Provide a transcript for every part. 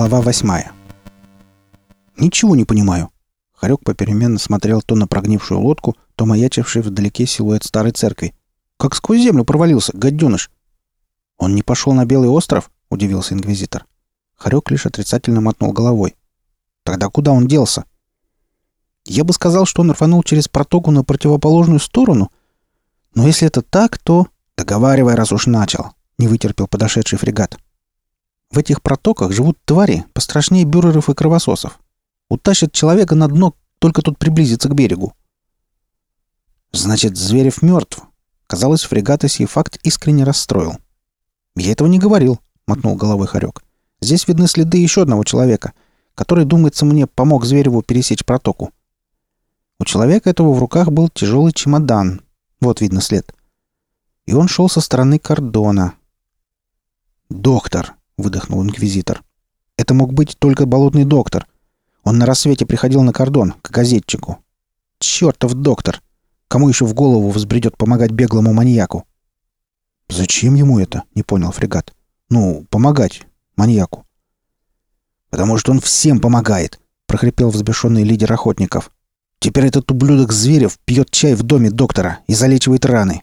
Глава восьмая. «Ничего не понимаю». Харек попеременно смотрел то на прогнившую лодку, то маячивший вдалеке силуэт старой церкви. «Как сквозь землю провалился, гаденыш!» «Он не пошел на Белый остров?» — удивился инквизитор. Харек лишь отрицательно мотнул головой. «Тогда куда он делся?» «Я бы сказал, что он рванул через протоку на противоположную сторону. Но если это так, то...» «Договаривай, раз уж начал», — не вытерпел подошедший фрегат. В этих протоках живут твари пострашнее бюреров и кровососов. Утащат человека на дно, только тут приблизиться к берегу. Значит, Зверев мертв. Казалось, фрегата сей факт искренне расстроил. «Я этого не говорил», — мотнул головой Харек. «Здесь видны следы еще одного человека, который, думается мне, помог Звереву пересечь протоку. У человека этого в руках был тяжелый чемодан. Вот видно след. И он шел со стороны кордона. «Доктор», выдохнул инквизитор. Это мог быть только болотный доктор. Он на рассвете приходил на кордон, к газетчику. Чертов доктор! Кому еще в голову взбредет помогать беглому маньяку? Зачем ему это? Не понял фрегат. Ну, помогать маньяку. Потому что он всем помогает, прохрипел взбешенный лидер охотников. Теперь этот ублюдок Зверев пьет чай в доме доктора и залечивает раны.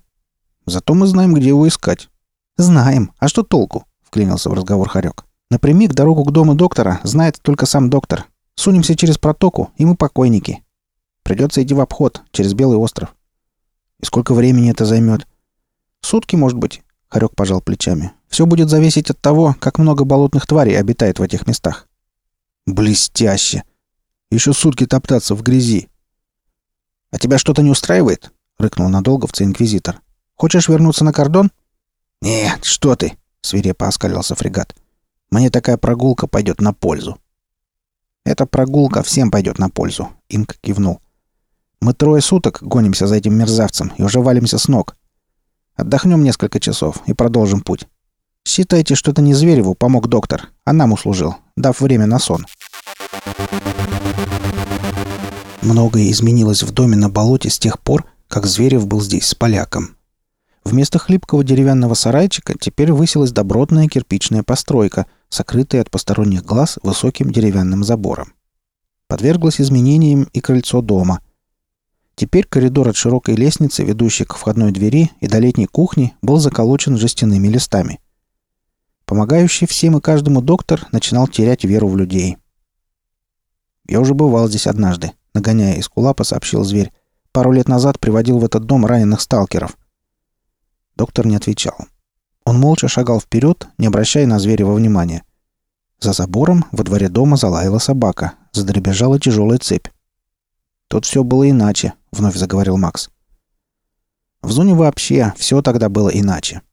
Зато мы знаем, где его искать. Знаем. А что толку? Вклинился в разговор Харек. Напрямик дорогу к дому доктора знает только сам доктор. Сунемся через протоку, и мы покойники. Придется идти в обход, через Белый остров. И сколько времени это займет? Сутки, может быть. Харек пожал плечами. Все будет зависеть от того, как много болотных тварей обитает в этих местах. Блестяще! Еще сутки топтаться в грязи. А тебя что-то не устраивает? Рыкнул надолговца инквизитор. Хочешь вернуться на кордон? Нет, что ты! Свирепо оскалился фрегат. «Мне такая прогулка пойдет на пользу». «Эта прогулка всем пойдет на пользу», — Инк кивнул. «Мы трое суток гонимся за этим мерзавцем и уже валимся с ног. Отдохнем несколько часов и продолжим путь. Считайте, что это не Звереву помог доктор, а нам услужил, дав время на сон». Многое изменилось в доме на болоте с тех пор, как Зверев был здесь с поляком. Вместо хлипкого деревянного сарайчика теперь высилась добротная кирпичная постройка, сокрытая от посторонних глаз высоким деревянным забором. Подверглось изменениям и крыльцо дома. Теперь коридор от широкой лестницы, ведущей к входной двери и до летней кухни, был заколочен жестяными листами. Помогающий всем и каждому доктор начинал терять веру в людей. «Я уже бывал здесь однажды», — нагоняя из кулапа, сообщил зверь. «Пару лет назад приводил в этот дом раненых сталкеров. Доктор не отвечал. Он молча шагал вперед, не обращая на Зверева внимания. За забором во дворе дома залаяла собака, задребежала тяжелая цепь. «Тут все было иначе», — вновь заговорил Макс. «В зоне вообще все тогда было иначе.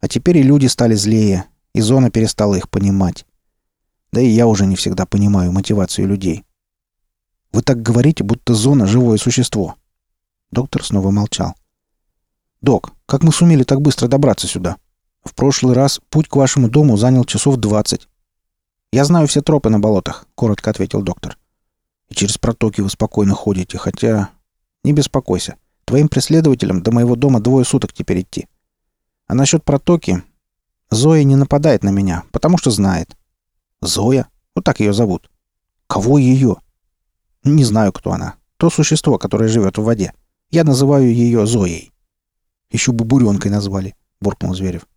А теперь и люди стали злее, и зона перестала их понимать. Да и я уже не всегда понимаю мотивацию людей. Вы так говорите, будто зона — живое существо». Доктор снова молчал. «Док, как мы сумели так быстро добраться сюда? В прошлый раз путь к вашему дому занял часов двадцать». «Я знаю все тропы на болотах», — коротко ответил доктор. «И через протоки вы спокойно ходите, хотя...» «Не беспокойся. Твоим преследователям до моего дома двое суток теперь идти. А насчет протоки... Зоя не нападает на меня, потому что знает». «Зоя? Вот так ее зовут». «Кого ее?» «Не знаю, кто она. То существо, которое живет в воде. Я называю ее Зоей». Еще бы буренкой назвали, буркнул Зверев.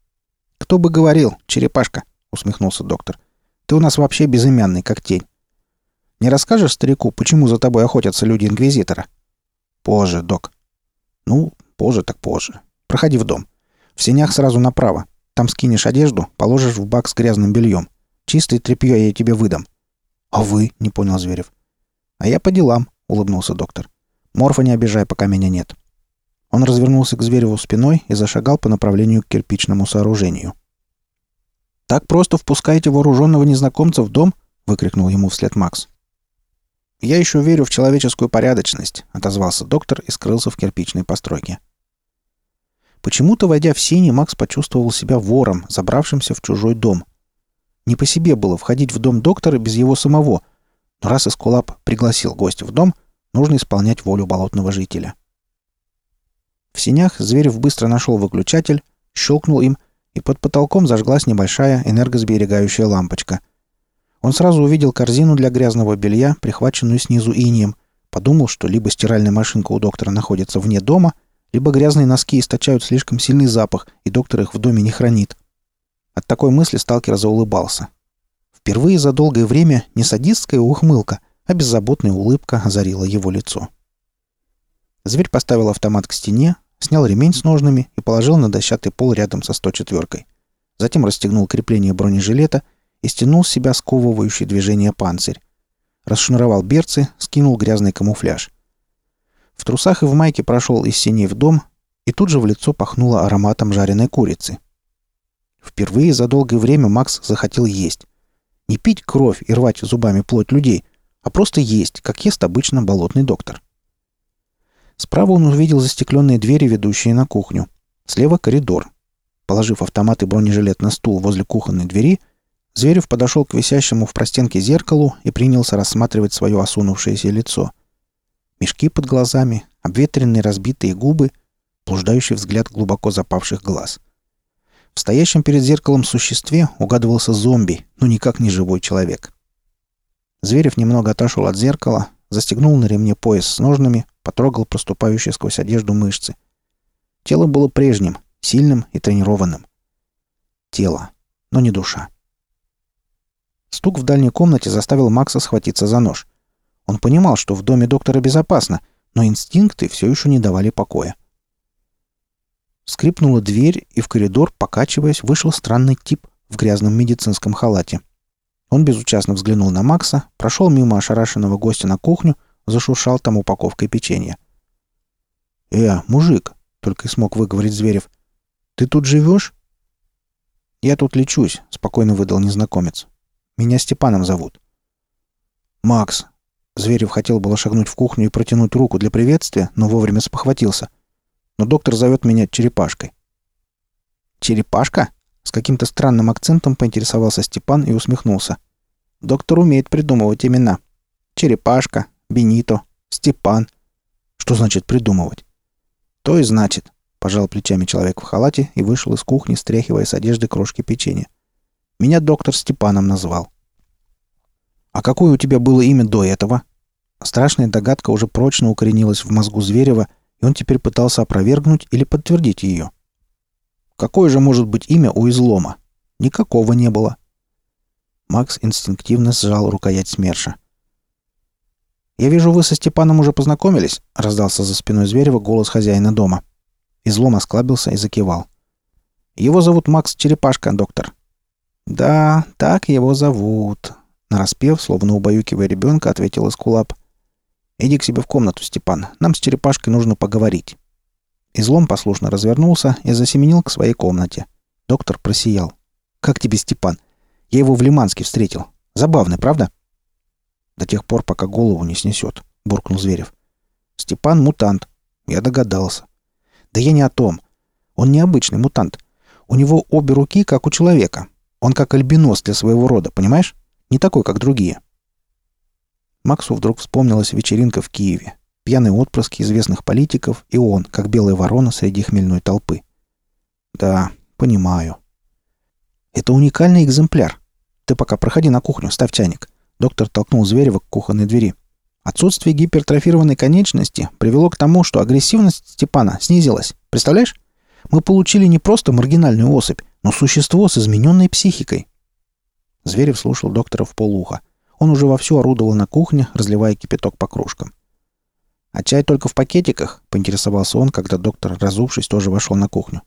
Кто бы говорил, черепашка, усмехнулся доктор. Ты у нас вообще безымянный, как тень. Не расскажешь старику, почему за тобой охотятся люди Инквизитора? Позже, док. Ну, позже так позже. Проходи в дом. В сенях сразу направо. Там скинешь одежду, положишь в бак с грязным бельем. Чистое тряпье я тебе выдам. А вы? Не понял Зверев. А я по делам, улыбнулся доктор. Морфа не обижай, пока меня нет. Он развернулся к Звереву спиной и зашагал по направлению к кирпичному сооружению. «Так просто впускаете вооруженного незнакомца в дом?» — выкрикнул ему вслед Макс. «Я еще верю в человеческую порядочность», — отозвался доктор и скрылся в кирпичной постройке. Почему-то, войдя в сени, Макс почувствовал себя вором, забравшимся в чужой дом. Не по себе было входить в дом доктора без его самого, но раз Эскулап пригласил гостя в дом, нужно исполнять волю болотного жителя. В синях Зверев быстро нашел выключатель, щелкнул им, и под потолком зажглась небольшая энергосберегающая лампочка. Он сразу увидел корзину для грязного белья, прихваченную снизу инием, подумал, что либо стиральная машинка у доктора находится вне дома, либо грязные носки источают слишком сильный запах, и доктор их в доме не хранит. От такой мысли сталкер заулыбался. Впервые за долгое время не садистская ухмылка, а беззаботная улыбка озарила его лицо. Зверь поставил автомат к стене, снял ремень с ножными и положил на дощатый пол рядом со 104-кой. Затем расстегнул крепление бронежилета и стянул с себя сковывающий движение панцирь. Расшнуровал берцы, скинул грязный камуфляж. В трусах и в майке прошел из синей в дом, и тут же в лицо пахнуло ароматом жареной курицы. Впервые за долгое время Макс захотел есть. Не пить кровь и рвать зубами плоть людей, а просто есть, как ест обычно болотный доктор. Справа он увидел застекленные двери, ведущие на кухню. Слева — коридор. Положив автомат и бронежилет на стул возле кухонной двери, Зверев подошел к висящему в простенке зеркалу и принялся рассматривать свое осунувшееся лицо. Мешки под глазами, обветренные разбитые губы, блуждающий взгляд глубоко запавших глаз. В стоящем перед зеркалом существе угадывался зомби, но никак не живой человек. Зверев немного отошел от зеркала, застегнул на ремне пояс с ножными, потрогал проступающие сквозь одежду мышцы. Тело было прежним, сильным и тренированным. Тело, но не душа. Стук в дальней комнате заставил Макса схватиться за нож. Он понимал, что в доме доктора безопасно, но инстинкты все еще не давали покоя. Скрипнула дверь, и в коридор, покачиваясь, вышел странный тип в грязном медицинском халате. Он безучастно взглянул на Макса, прошел мимо ошарашенного гостя на кухню, зашуршал там упаковкой печенья. «Э, мужик!» — только и смог выговорить Зверев. «Ты тут живешь?» «Я тут лечусь», — спокойно выдал незнакомец. «Меня Степаном зовут». «Макс!» Зверев хотел было шагнуть в кухню и протянуть руку для приветствия, но вовремя спохватился. Но доктор зовет меня Черепашкой. «Черепашка?» С каким-то странным акцентом поинтересовался Степан и усмехнулся. «Доктор умеет придумывать имена. Черепашка, Бенито, Степан. Что значит придумывать? То и значит, пожал плечами человек в халате и вышел из кухни, стряхивая с одежды крошки печенья. Меня доктор Степаном назвал. А какое у тебя было имя до этого? Страшная догадка уже прочно укоренилась в мозгу Зверева, и он теперь пытался опровергнуть или подтвердить ее. Какое же может быть имя у излома? Никакого не было. Макс инстинктивно сжал рукоять СМЕРШа. «Я вижу, вы со Степаном уже познакомились?» — раздался за спиной Зверева голос хозяина дома. Излом осклабился и закивал. «Его зовут Макс Черепашка, доктор». «Да, так его зовут», — нараспев, словно убаюкивая ребенка, ответил Эскулап. «Иди к себе в комнату, Степан. Нам с Черепашкой нужно поговорить». Излом послушно развернулся и засеменил к своей комнате. Доктор просиял. «Как тебе, Степан? Я его в Лиманске встретил. Забавный, правда?» До тех пор, пока голову не снесет», — буркнул Зверев. «Степан — мутант. Я догадался». «Да я не о том. Он необычный мутант. У него обе руки, как у человека. Он как альбинос для своего рода, понимаешь? Не такой, как другие». Максу вдруг вспомнилась вечеринка в Киеве. Пьяные отпрыски известных политиков и он, как белая ворона среди хмельной толпы. «Да, понимаю». «Это уникальный экземпляр. Ты пока проходи на кухню, ставь чайник. Доктор толкнул Зверева к кухонной двери. Отсутствие гипертрофированной конечности привело к тому, что агрессивность Степана снизилась. Представляешь? Мы получили не просто маргинальную особь, но существо с измененной психикой. Зверев слушал доктора в полуха. Он уже вовсю орудовал на кухне, разливая кипяток по кружкам. «А чай только в пакетиках?» — поинтересовался он, когда доктор, разувшись, тоже вошел на кухню.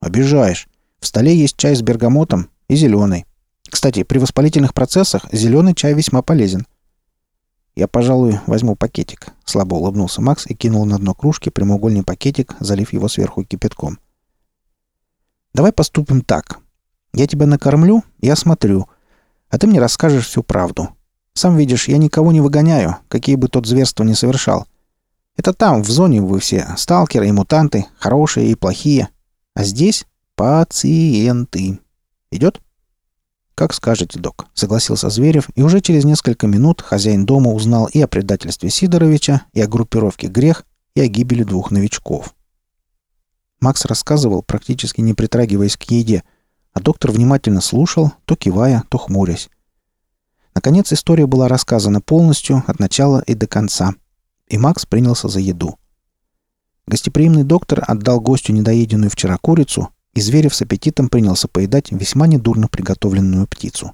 «Обижаешь. В столе есть чай с бергамотом и зеленый. Кстати, при воспалительных процессах зеленый чай весьма полезен. Я, пожалуй, возьму пакетик. Слабо улыбнулся Макс и кинул на дно кружки прямоугольный пакетик, залив его сверху кипятком. Давай поступим так. Я тебя накормлю и осмотрю, а ты мне расскажешь всю правду. Сам видишь, я никого не выгоняю, какие бы тот зверства не совершал. Это там, в зоне, вы все сталкеры и мутанты, хорошие и плохие. А здесь пациенты. Идет? «Как скажете, док», — согласился Зверев, и уже через несколько минут хозяин дома узнал и о предательстве Сидоровича, и о группировке «Грех», и о гибели двух новичков. Макс рассказывал, практически не притрагиваясь к еде, а доктор внимательно слушал, то кивая, то хмурясь. Наконец история была рассказана полностью, от начала и до конца. И Макс принялся за еду. Гостеприимный доктор отдал гостю недоеденную вчера курицу, и Зверев с аппетитом принялся поедать весьма недурно приготовленную птицу.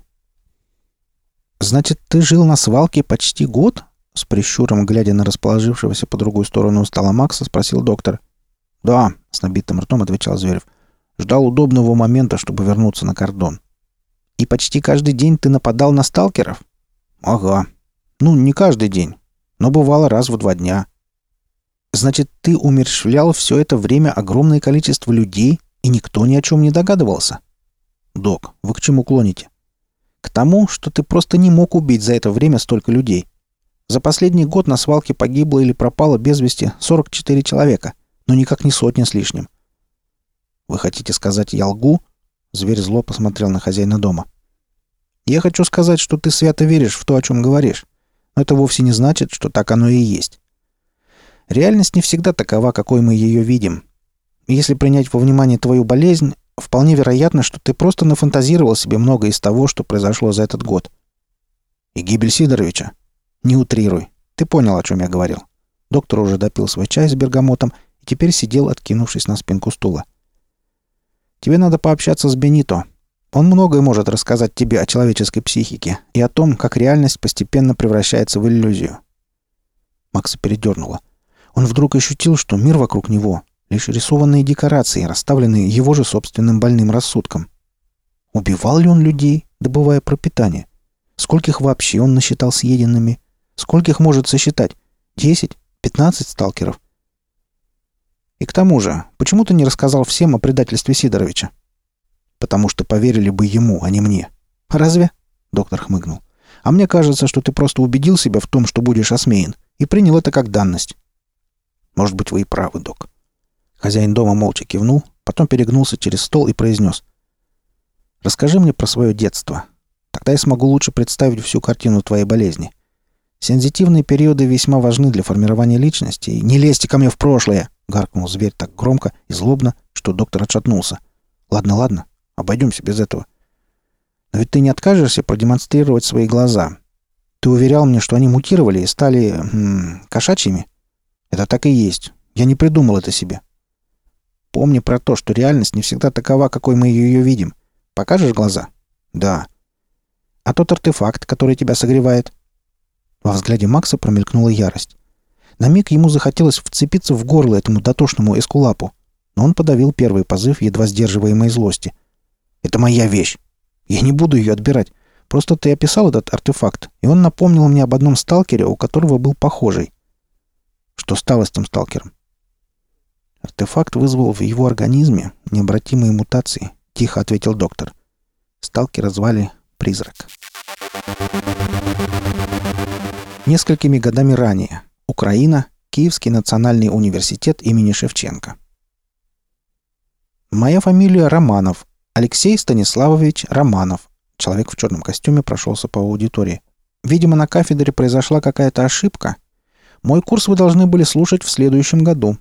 «Значит, ты жил на свалке почти год?» С прищуром, глядя на расположившегося по другую сторону стола Макса, спросил доктор. «Да», — с набитым ртом отвечал Зверев. «Ждал удобного момента, чтобы вернуться на кордон». «И почти каждый день ты нападал на сталкеров?» «Ага. Ну, не каждый день, но бывало раз в два дня». «Значит, ты умерщвлял все это время огромное количество людей, и никто ни о чем не догадывался?» «Док, вы к чему клоните?» «К тому, что ты просто не мог убить за это время столько людей. За последний год на свалке погибло или пропало без вести 44 человека, но никак не сотня с лишним. «Вы хотите сказать, я лгу?» Зверь зло посмотрел на хозяина дома. «Я хочу сказать, что ты свято веришь в то, о чем говоришь. Но это вовсе не значит, что так оно и есть. Реальность не всегда такова, какой мы ее видим. Если принять во внимание твою болезнь, вполне вероятно, что ты просто нафантазировал себе много из того, что произошло за этот год. И гибель Сидоровича. Не утрируй. Ты понял, о чем я говорил. Доктор уже допил свой чай с бергамотом и теперь сидел, откинувшись на спинку стула. Тебе надо пообщаться с Бенито. Он многое может рассказать тебе о человеческой психике и о том, как реальность постепенно превращается в иллюзию. Макса передернуло. Он вдруг ощутил, что мир вокруг него — лишь рисованные декорации, расставленные его же собственным больным рассудком. Убивал ли он людей, добывая пропитание? Скольких вообще он насчитал съеденными? Скольких может сосчитать? Десять? Пятнадцать сталкеров? И к тому же, почему ты не рассказал всем о предательстве Сидоровича? Потому что поверили бы ему, а не мне. Разве? Доктор хмыгнул. А мне кажется, что ты просто убедил себя в том, что будешь осмеян, и принял это как данность. Может быть, вы и правы, док. Хозяин дома молча кивнул, потом перегнулся через стол и произнес. «Расскажи мне про свое детство. Тогда я смогу лучше представить всю картину твоей болезни. Сензитивные периоды весьма важны для формирования личности. Не лезьте ко мне в прошлое!» — гаркнул зверь так громко и злобно, что доктор отшатнулся. «Ладно, ладно, обойдемся без этого. Но ведь ты не откажешься продемонстрировать свои глаза. Ты уверял мне, что они мутировали и стали... М -м, кошачьими. Это так и есть. Я не придумал это себе. Помни про то, что реальность не всегда такова, какой мы ее видим. Покажешь глаза? Да. А тот артефакт, который тебя согревает? Во взгляде Макса промелькнула ярость. На миг ему захотелось вцепиться в горло этому дотошному эскулапу, но он подавил первый позыв едва сдерживаемой злости. «Это моя вещь. Я не буду ее отбирать. Просто ты описал этот артефакт, и он напомнил мне об одном сталкере, у которого был похожий. Что стало с тем сталкером? Артефакт вызвал в его организме необратимые мутации, тихо ответил доктор. Сталкера звали Призрак. Несколькими годами ранее. Украина. Киевский национальный университет имени Шевченко. Моя фамилия Романов. Алексей Станиславович Романов. Человек в черном костюме прошелся по аудитории. Видимо, на кафедре произошла какая-то ошибка. Мой курс вы должны были слушать в следующем году.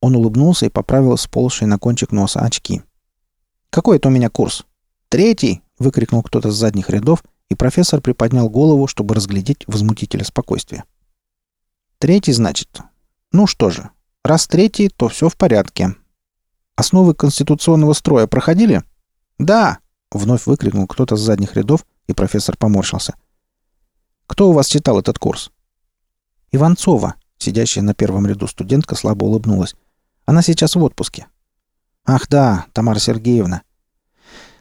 Он улыбнулся и поправил сползшие на кончик носа очки. «Какой это у меня курс?» «Третий!» — выкрикнул кто-то с задних рядов, и профессор приподнял голову, чтобы разглядеть возмутителя спокойствия. «Третий, значит? Ну что же, раз третий, то все в порядке. Основы конституционного строя проходили?» «Да!» — вновь выкрикнул кто-то с задних рядов, и профессор поморщился. «Кто у вас читал этот курс?» «Иванцова», сидящая на первом ряду студентка, слабо улыбнулась. «Она сейчас в отпуске». «Ах да, Тамара Сергеевна.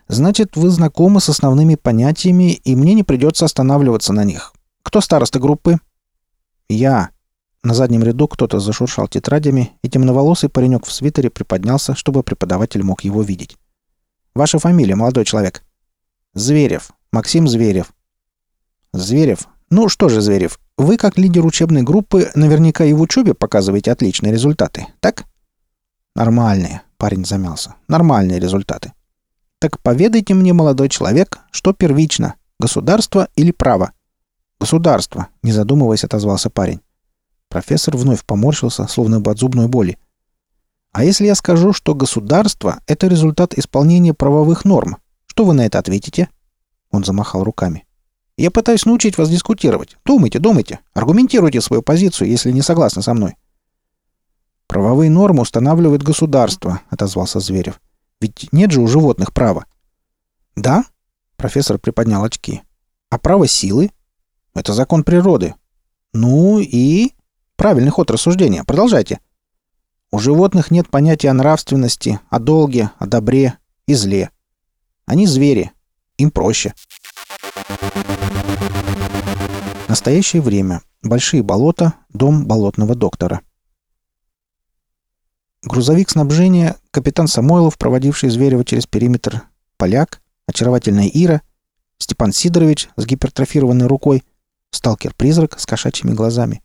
Значит, вы знакомы с основными понятиями, и мне не придется останавливаться на них. Кто староста группы?» «Я». На заднем ряду кто-то зашуршал тетрадями, и темноволосый паренек в свитере приподнялся, чтобы преподаватель мог его видеть. «Ваша фамилия, молодой человек?» «Зверев. Максим Зверев». «Зверев? Ну что же, Зверев, вы, как лидер учебной группы, наверняка и в учебе показываете отличные результаты, так?» «Нормальные», — парень замялся. «Нормальные результаты. Так поведайте мне, молодой человек, что первично, государство или право? Государство, не задумываясь, отозвался парень. Профессор вновь поморщился, словно бы от зубной боли. А если я скажу, что государство — это результат исполнения правовых норм, что вы на это ответите? Он замахал руками. Я пытаюсь научить вас дискутировать. Думайте, думайте. Аргументируйте свою позицию, если не согласны со мной». «Правовые нормы устанавливает государство», — отозвался Зверев. «Ведь нет же у животных права». «Да?» — профессор приподнял очки. «А право силы? Это закон природы. Ну и...» «Правильный ход рассуждения. Продолжайте». «У животных нет понятия о нравственности, о долге, о добре и зле. Они звери. Им проще». Настоящее время. Большие болота. Дом болотного доктора. Грузовик снабжения, капитан Самойлов, проводивший Зверева через периметр, поляк, очаровательная Ира, Степан Сидорович с гипертрофированной рукой, сталкер-призрак с кошачьими глазами.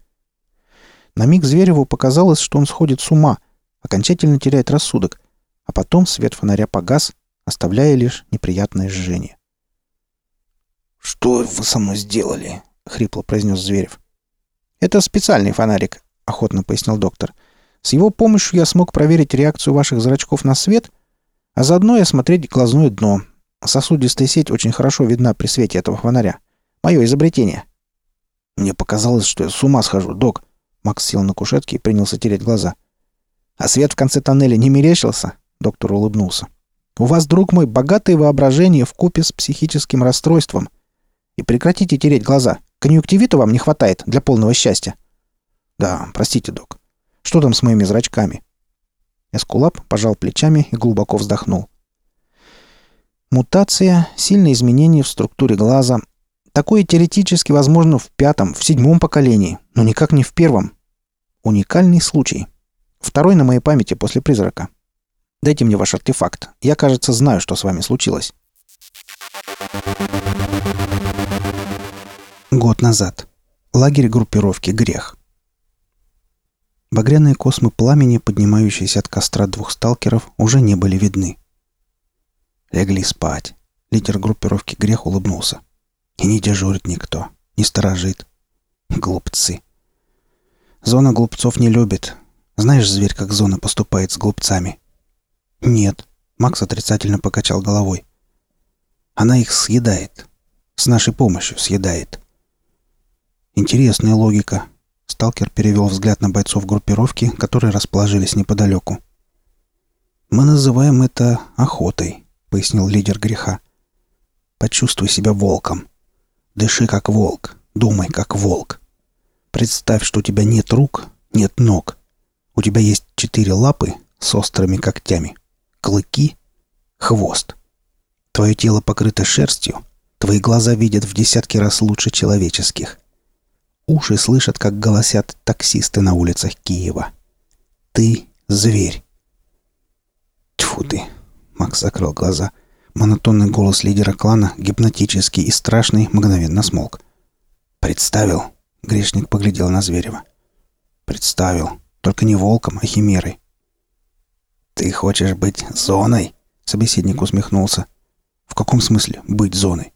На миг Звереву показалось, что он сходит с ума, окончательно теряет рассудок, а потом свет фонаря погас, оставляя лишь неприятное жжение. «Что вы со мной сделали?» — хрипло произнес Зверев. «Это специальный фонарик», — охотно пояснил доктор. «С его помощью я смог проверить реакцию ваших зрачков на свет, а заодно и осмотреть глазное дно. Сосудистая сеть очень хорошо видна при свете этого фонаря. Мое изобретение». «Мне показалось, что я с ума схожу, док». Макс сел на кушетке и принялся тереть глаза. «А свет в конце тоннеля не мерещился?» Доктор улыбнулся. «У вас, друг мой, богатое воображение в купе с психическим расстройством. И прекратите тереть глаза. Конъюнктивита вам не хватает для полного счастья». «Да, простите, док. Что там с моими зрачками?» Эскулап пожал плечами и глубоко вздохнул. Мутация, сильные изменения в структуре глаза. Такое теоретически возможно в пятом, в седьмом поколении, но никак не в первом. Уникальный случай. Второй на моей памяти после призрака. Дайте мне ваш артефакт. Я, кажется, знаю, что с вами случилось. Год назад. Лагерь группировки «Грех». Багряные космы пламени, поднимающиеся от костра двух сталкеров, уже не были видны. Легли спать. Лидер группировки «Грех» улыбнулся. И не дежурит никто, не сторожит. Глупцы. Зона глупцов не любит. Знаешь, зверь, как зона поступает с глупцами? Нет. Макс отрицательно покачал головой. Она их съедает. С нашей помощью съедает. Интересная логика. Сталкер перевел взгляд на бойцов группировки, которые расположились неподалеку. «Мы называем это охотой», — пояснил лидер греха. «Почувствуй себя волком. Дыши как волк, думай как волк. Представь, что у тебя нет рук, нет ног. У тебя есть четыре лапы с острыми когтями, клыки, хвост. Твое тело покрыто шерстью, твои глаза видят в десятки раз лучше человеческих. Уши слышат, как голосят таксисты на улицах Киева. «Ты — зверь!» Тьфу ты!» — Макс закрыл глаза. Монотонный голос лидера клана, гипнотический и страшный, мгновенно смолк. «Представил?» — грешник поглядел на Зверева. «Представил. Только не волком, а химерой». «Ты хочешь быть зоной?» — собеседник усмехнулся. «В каком смысле быть зоной?»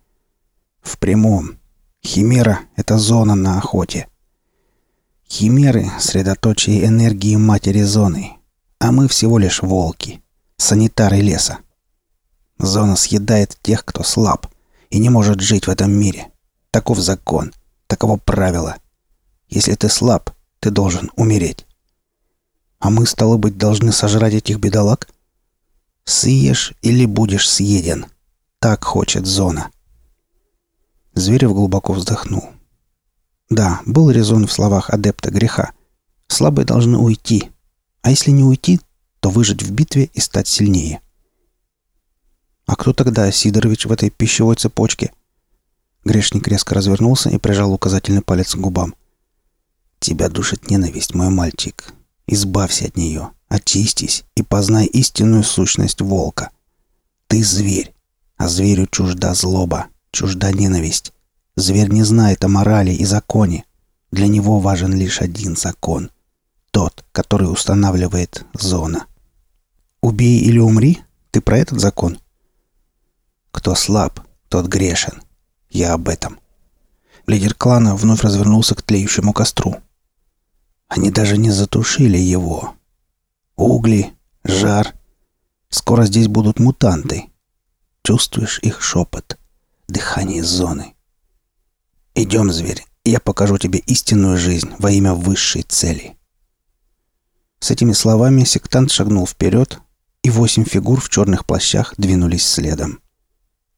«В прямом. Химера — это зона на охоте. Химеры — средоточие энергии матери зоны, а мы всего лишь волки, санитары леса. Зона съедает тех, кто слаб и не может жить в этом мире. Таков закон, таково правило. Если ты слаб, ты должен умереть. А мы, стало быть, должны сожрать этих бедолаг? Съешь или будешь съеден. Так хочет зона. Зверев глубоко вздохнул. Да, был резон в словах адепта греха. Слабые должны уйти. А если не уйти, то выжить в битве и стать сильнее. А кто тогда Сидорович в этой пищевой цепочке? Грешник резко развернулся и прижал указательный палец к губам. «Тебя душит ненависть, мой мальчик. Избавься от нее, очистись и познай истинную сущность волка. Ты зверь, а зверю чужда злоба, чужда ненависть. Зверь не знает о морали и законе. Для него важен лишь один закон. Тот, который устанавливает зона. «Убей или умри» — ты про этот закон? Кто слаб, тот грешен. Я об этом. Лидер клана вновь развернулся к тлеющему костру. Они даже не затушили его. Угли, жар. Скоро здесь будут мутанты. Чувствуешь их шепот? Дыхание зоны. Идем, зверь, я покажу тебе истинную жизнь во имя высшей цели». С этими словами сектант шагнул вперед, и восемь фигур в черных плащах двинулись следом.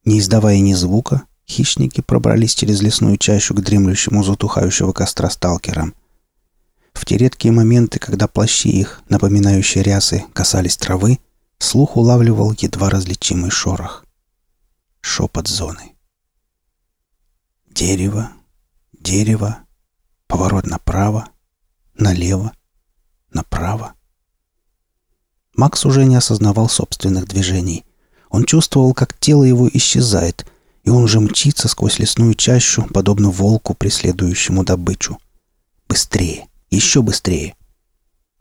Не издавая ни звука, хищники пробрались через лесную чащу к дремлющему затухающего костра сталкерам. В те редкие моменты, когда плащи их, напоминающие рясы, касались травы, слух улавливал едва различимый шорох. Шепот зоны. Дерево, дерево, поворот направо, налево, направо. Макс уже не осознавал собственных движений. Он чувствовал, как тело его исчезает, и он уже мчится сквозь лесную чащу, подобно волку, преследующему добычу. Быстрее, еще быстрее.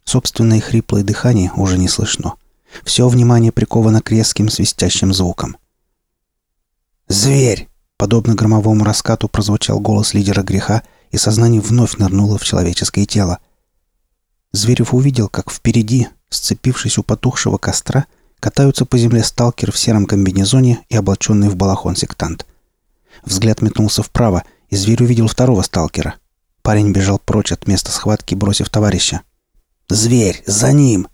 Собственное хриплое дыхание уже не слышно. Все внимание приковано к резким свистящим звукам. «Зверь!» Подобно громовому раскату прозвучал голос лидера греха, и сознание вновь нырнуло в человеческое тело. Зверев увидел, как впереди, Сцепившись у потухшего костра, катаются по земле сталкер в сером комбинезоне и облаченный в балахон сектант. Взгляд метнулся вправо, и зверь увидел второго сталкера. Парень бежал прочь от места схватки, бросив товарища. «Зверь! За ним!»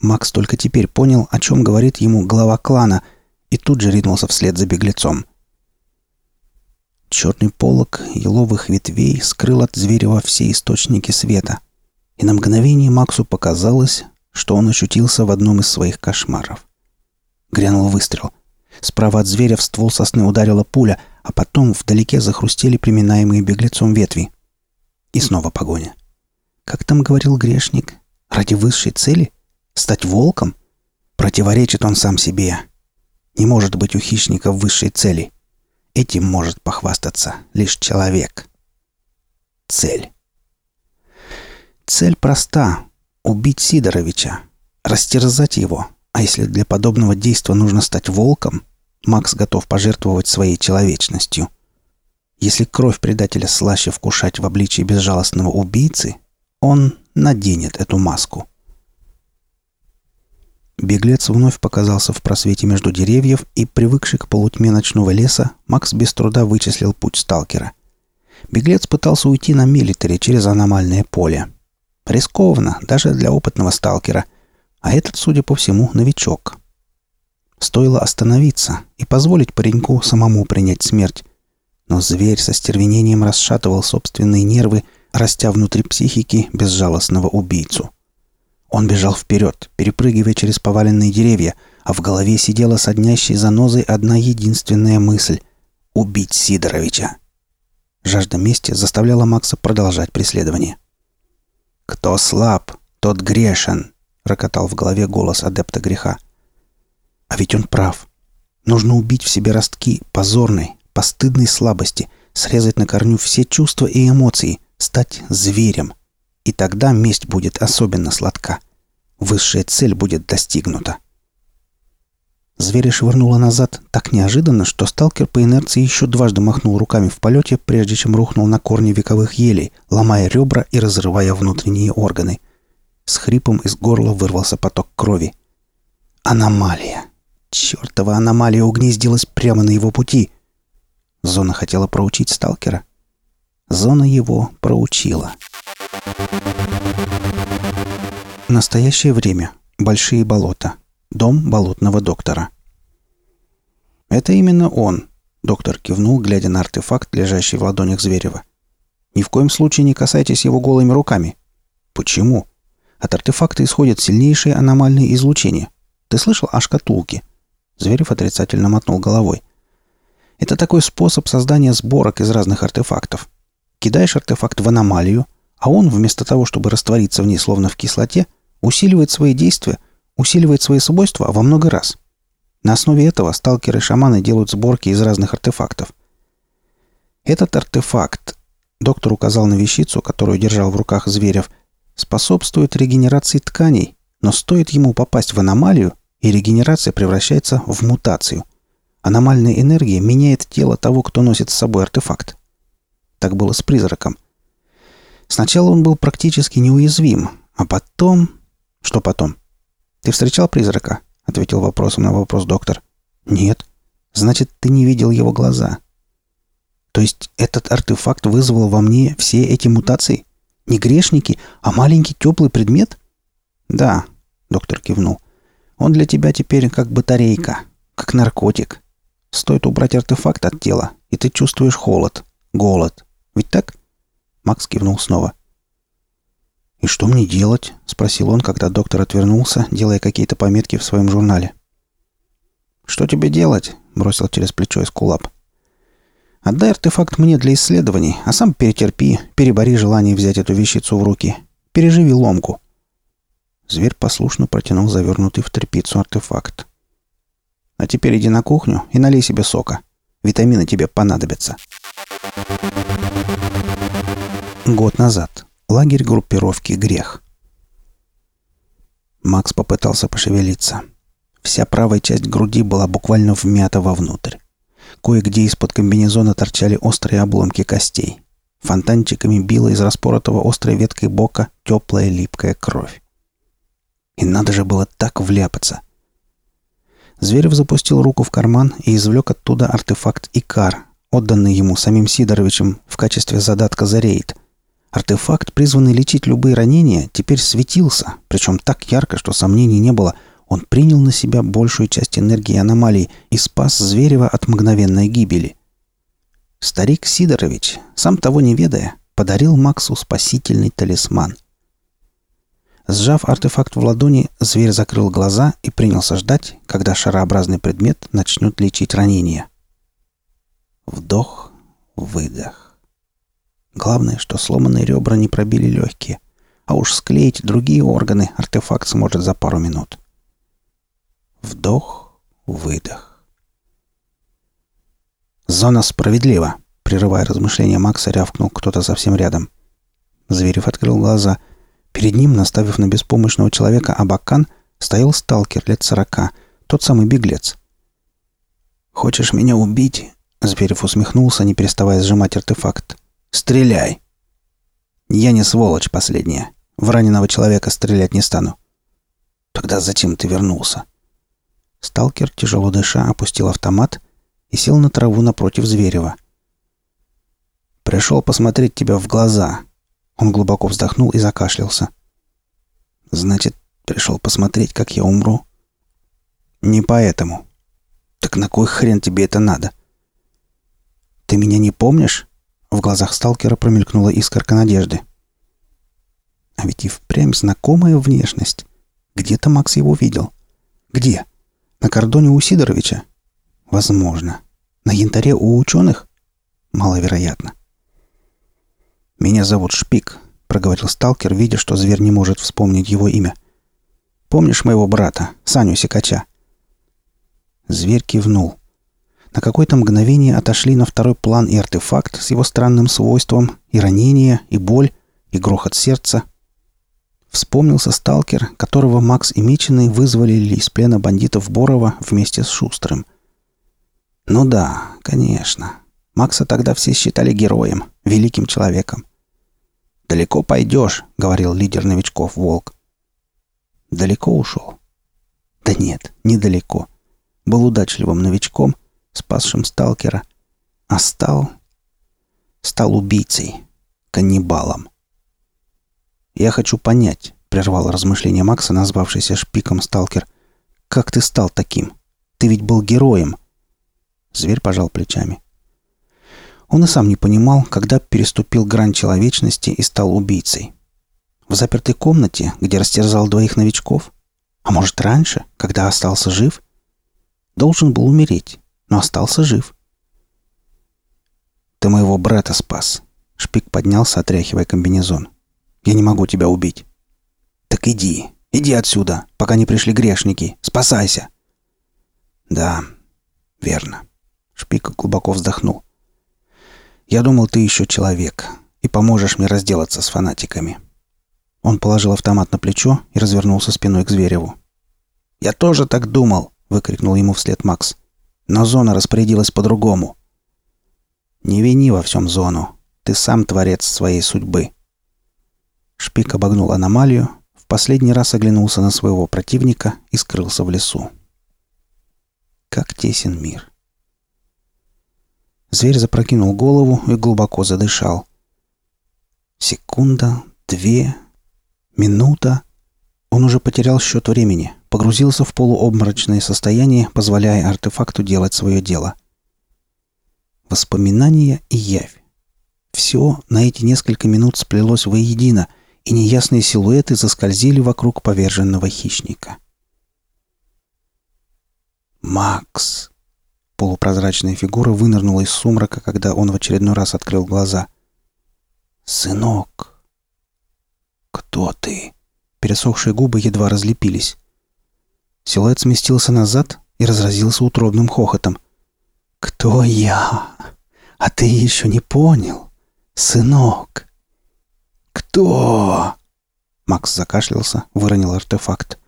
Макс только теперь понял, о чем говорит ему глава клана, и тут же ринулся вслед за беглецом. Черный полог еловых ветвей скрыл от Зверева все источники света — и на мгновение Максу показалось, что он ощутился в одном из своих кошмаров. Грянул выстрел. Справа от зверя в ствол сосны ударила пуля, а потом вдалеке захрустели приминаемые беглецом ветви. И снова погоня. Как там говорил грешник? Ради высшей цели? Стать волком? Противоречит он сам себе. Не может быть у хищника высшей цели. Этим может похвастаться лишь человек. Цель. Цель проста — убить Сидоровича, растерзать его. А если для подобного действия нужно стать волком, Макс готов пожертвовать своей человечностью. Если кровь предателя слаще вкушать в обличии безжалостного убийцы, он наденет эту маску. Беглец вновь показался в просвете между деревьев, и, привыкший к полутьме ночного леса, Макс без труда вычислил путь сталкера. Беглец пытался уйти на милитаре через аномальное поле. Рискованно, даже для опытного сталкера. А этот, судя по всему, новичок. Стоило остановиться и позволить пареньку самому принять смерть. Но зверь со стервенением расшатывал собственные нервы, растя внутри психики безжалостного убийцу. Он бежал вперед, перепрыгивая через поваленные деревья, а в голове сидела соднящей занозой одна единственная мысль — убить Сидоровича. Жажда мести заставляла Макса продолжать преследование. «Кто слаб, тот грешен», — рокотал в голове голос адепта греха. А ведь он прав. Нужно убить в себе ростки позорной, постыдной слабости, срезать на корню все чувства и эмоции, стать зверем. И тогда месть будет особенно сладка. Высшая цель будет достигнута. Зверя швырнуло назад так неожиданно, что сталкер по инерции еще дважды махнул руками в полете, прежде чем рухнул на корни вековых елей, ломая ребра и разрывая внутренние органы. С хрипом из горла вырвался поток крови. Аномалия. Чертова аномалия угнездилась прямо на его пути. Зона хотела проучить сталкера. Зона его проучила. Настоящее время. Большие болота. Дом болотного доктора. «Это именно он», — доктор кивнул, глядя на артефакт, лежащий в ладонях Зверева. «Ни в коем случае не касайтесь его голыми руками». «Почему?» «От артефакта исходит сильнейшее аномальное излучение. Ты слышал о шкатулке?» Зверев отрицательно мотнул головой. «Это такой способ создания сборок из разных артефактов. Кидаешь артефакт в аномалию, а он, вместо того, чтобы раствориться в ней словно в кислоте, усиливает свои действия — усиливает свои свойства во много раз. На основе этого сталкеры и шаманы делают сборки из разных артефактов. Этот артефакт, доктор указал на вещицу, которую держал в руках Зверев, способствует регенерации тканей, но стоит ему попасть в аномалию, и регенерация превращается в мутацию. Аномальная энергия меняет тело того, кто носит с собой артефакт. Так было с призраком. Сначала он был практически неуязвим, а потом... Что потом? «Ты встречал призрака?» — ответил вопросом на вопрос доктор. «Нет». «Значит, ты не видел его глаза». То есть этот артефакт вызвал во мне все эти мутации? Не грешники, а маленький теплый предмет? Да, доктор кивнул. Он для тебя теперь как батарейка, как наркотик. Стоит убрать артефакт от тела, и ты чувствуешь холод, голод. Ведь так? Макс кивнул снова. «И что мне делать?» — спросил он, когда доктор отвернулся, делая какие-то пометки в своем журнале. «Что тебе делать?» — бросил через плечо Эскулап. «Отдай артефакт мне для исследований, а сам перетерпи, перебори желание взять эту вещицу в руки. Переживи ломку». Зверь послушно протянул завернутый в тряпицу артефакт. «А теперь иди на кухню и налей себе сока. Витамины тебе понадобятся». Год назад. Лагерь группировки «Грех». Макс попытался пошевелиться. Вся правая часть груди была буквально вмята вовнутрь. Кое-где из-под комбинезона торчали острые обломки костей. Фонтанчиками била из распоротого острой веткой бока теплая липкая кровь. И надо же было так вляпаться. Зверев запустил руку в карман и извлек оттуда артефакт Икар, отданный ему самим Сидоровичем в качестве задатка за рейд. Артефакт, призванный лечить любые ранения, теперь светился, причем так ярко, что сомнений не было – он принял на себя большую часть энергии аномалий и спас Зверева от мгновенной гибели. Старик Сидорович, сам того не ведая, подарил Максу спасительный талисман. Сжав артефакт в ладони, зверь закрыл глаза и принялся ждать, когда шарообразный предмет начнет лечить ранение. Вдох, выдох. Главное, что сломанные ребра не пробили легкие, а уж склеить другие органы артефакт сможет за пару минут. Вдох, выдох. «Зона справедлива!» Прерывая размышления Макса, рявкнул кто-то совсем рядом. Зверев открыл глаза. Перед ним, наставив на беспомощного человека абакан, стоял сталкер лет сорока, тот самый беглец. «Хочешь меня убить?» Зверев усмехнулся, не переставая сжимать артефакт. «Стреляй!» «Я не сволочь последняя. В раненого человека стрелять не стану». «Тогда зачем ты вернулся?» Сталкер, тяжело дыша, опустил автомат и сел на траву напротив Зверева. «Пришел посмотреть тебя в глаза». Он глубоко вздохнул и закашлялся. «Значит, пришел посмотреть, как я умру?» «Не поэтому». «Так на кой хрен тебе это надо?» «Ты меня не помнишь?» В глазах сталкера промелькнула искорка надежды. А ведь и впрямь знакомая внешность. Где-то Макс его видел. Где? На кордоне у Сидоровича? Возможно. На янтаре у ученых? Маловероятно. «Меня зовут Шпик», — проговорил сталкер, видя, что зверь не может вспомнить его имя. «Помнишь моего брата, Саню Сикача?» Зверь кивнул. На какое-то мгновение отошли на второй план и артефакт с его странным свойством, и ранение, и боль, и грохот сердца — Вспомнился сталкер, которого Макс и Мичиный вызвали из плена бандитов Борова вместе с Шустрым. Ну да, конечно. Макса тогда все считали героем, великим человеком. «Далеко пойдешь», — говорил лидер новичков Волк. Далеко ушел? Да нет, недалеко. Был удачливым новичком, спасшим сталкера, а стал... стал убийцей, каннибалом. «Я хочу понять», — прервал размышление Макса, назвавшийся шпиком сталкер. «Как ты стал таким? Ты ведь был героем». Зверь пожал плечами. Он и сам не понимал, когда переступил грань человечности и стал убийцей. В запертой комнате, где растерзал двоих новичков? А может, раньше, когда остался жив? Должен был умереть, но остался жив. «Ты моего брата спас», — Шпик поднялся, отряхивая комбинезон. Я не могу тебя убить». «Так иди, иди отсюда, пока не пришли грешники. Спасайся!» «Да, верно». Шпик глубоко вздохнул. «Я думал, ты еще человек и поможешь мне разделаться с фанатиками». Он положил автомат на плечо и развернулся спиной к Звереву. «Я тоже так думал!» — выкрикнул ему вслед Макс. «Но зона распорядилась по-другому». «Не вини во всем зону. Ты сам творец своей судьбы», Шпик обогнул аномалию, в последний раз оглянулся на своего противника и скрылся в лесу. Как тесен мир. Зверь запрокинул голову и глубоко задышал. Секунда, две, минута. Он уже потерял счет времени, погрузился в полуобморочное состояние, позволяя артефакту делать свое дело. Воспоминания и явь. Все на эти несколько минут сплелось воедино, и неясные силуэты заскользили вокруг поверженного хищника. «Макс!» Полупрозрачная фигура вынырнула из сумрака, когда он в очередной раз открыл глаза. «Сынок!» «Кто ты?» Пересохшие губы едва разлепились. Силуэт сместился назад и разразился утробным хохотом. «Кто я? А ты еще не понял? Сынок!» «Кто?» Макс закашлялся, выронил артефакт.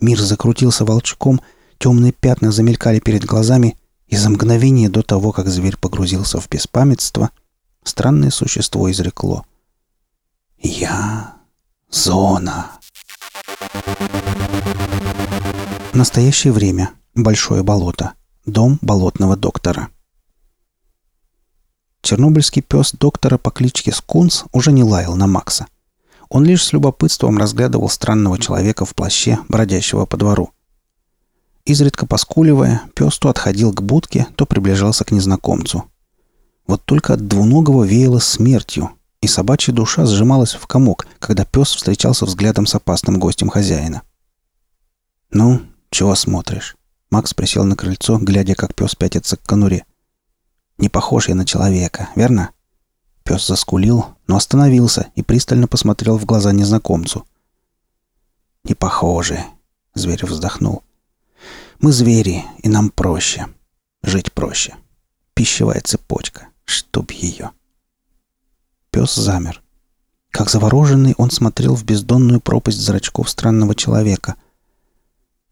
Мир закрутился волчком, темные пятна замелькали перед глазами, и за мгновение до того, как зверь погрузился в беспамятство, странное существо изрекло. «Я — зона!» Настоящее время. Большое болото. Дом болотного доктора. Чернобыльский пес доктора по кличке Скунс уже не лаял на Макса. Он лишь с любопытством разглядывал странного человека в плаще, бродящего по двору. Изредка поскуливая, пес то отходил к будке, то приближался к незнакомцу. Вот только от двуногого веяло смертью, и собачья душа сжималась в комок, когда пес встречался взглядом с опасным гостем хозяина. «Ну, чего смотришь?» Макс присел на крыльцо, глядя, как пес пятится к конуре. «Не похож я на человека, верно?» Пес заскулил, но остановился и пристально посмотрел в глаза незнакомцу. «Не похожи», — зверь вздохнул. Мы звери, и нам проще. Жить проще. Пищевая цепочка. Чтоб ее. Пес замер. Как завороженный, он смотрел в бездонную пропасть зрачков странного человека.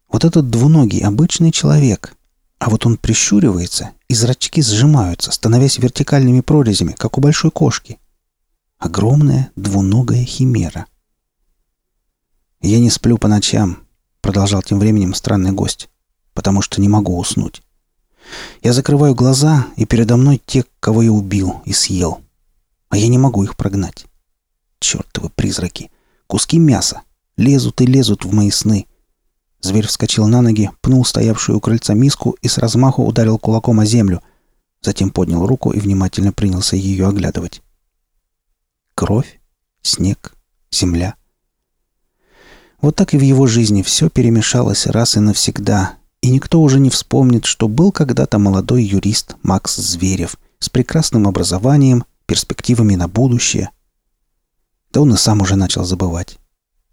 Вот этот двуногий, обычный человек. А вот он прищуривается, и зрачки сжимаются, становясь вертикальными прорезями, как у большой кошки. Огромная двуногая химера. «Я не сплю по ночам», — продолжал тем временем странный гость потому что не могу уснуть. Я закрываю глаза, и передо мной те, кого я убил и съел. А я не могу их прогнать. Чертовы призраки. Куски мяса. Лезут и лезут в мои сны. Зверь вскочил на ноги, пнул стоявшую у крыльца миску и с размаху ударил кулаком о землю. Затем поднял руку и внимательно принялся ее оглядывать. Кровь, снег, земля. Вот так и в его жизни все перемешалось раз и навсегда, и никто уже не вспомнит, что был когда-то молодой юрист Макс Зверев с прекрасным образованием, перспективами на будущее. Да он и сам уже начал забывать.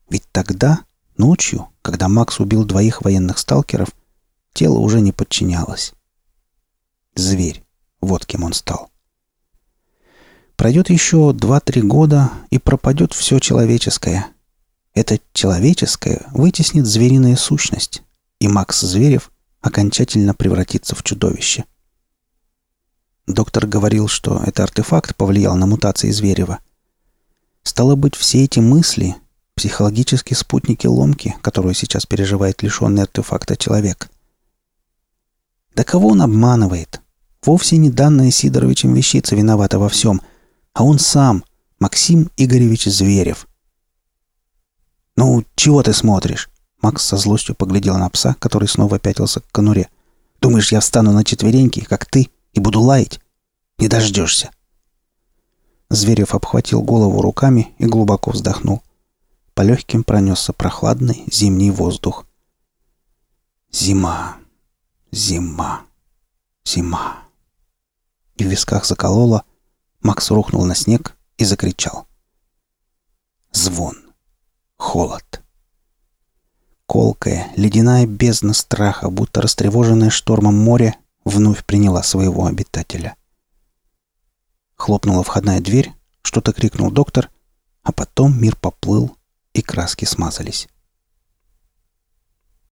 Ведь тогда, ночью, когда Макс убил двоих военных сталкеров, тело уже не подчинялось. Зверь. Вот кем он стал. Пройдет еще два-три года, и пропадет все человеческое. Это человеческое вытеснит звериная сущность, и Макс Зверев окончательно превратится в чудовище. Доктор говорил, что это артефакт повлиял на мутации Зверева. Стало быть, все эти мысли — психологические спутники ломки, которую сейчас переживает лишенный артефакта человек. Да кого он обманывает? Вовсе не данная Сидоровичем вещица виновата во всем, а он сам, Максим Игоревич Зверев. «Ну, чего ты смотришь?» Макс со злостью поглядел на пса, который снова пятился к конуре. «Думаешь, я встану на четвереньки, как ты, и буду лаять? Не дождешься!» Зверев обхватил голову руками и глубоко вздохнул. По легким пронесся прохладный зимний воздух. Зима, зима, зима. И в висках закололо. Макс рухнул на снег и закричал. Звон, холод. Колкая, ледяная бездна страха, будто растревоженная штормом море, вновь приняла своего обитателя. Хлопнула входная дверь, что-то крикнул доктор, а потом мир поплыл, и краски смазались.